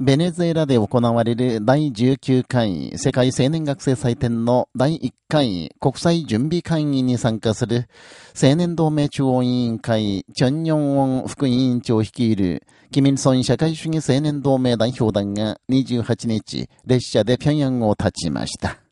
ベネズエラで行われる第19回世界青年学生祭典の第1回国際準備会議に参加する青年同盟中央委員会チョン・ヨンオン副委員長率いるキミルソン社会主義青年同盟代表団が28日列車で平壌を立ちました。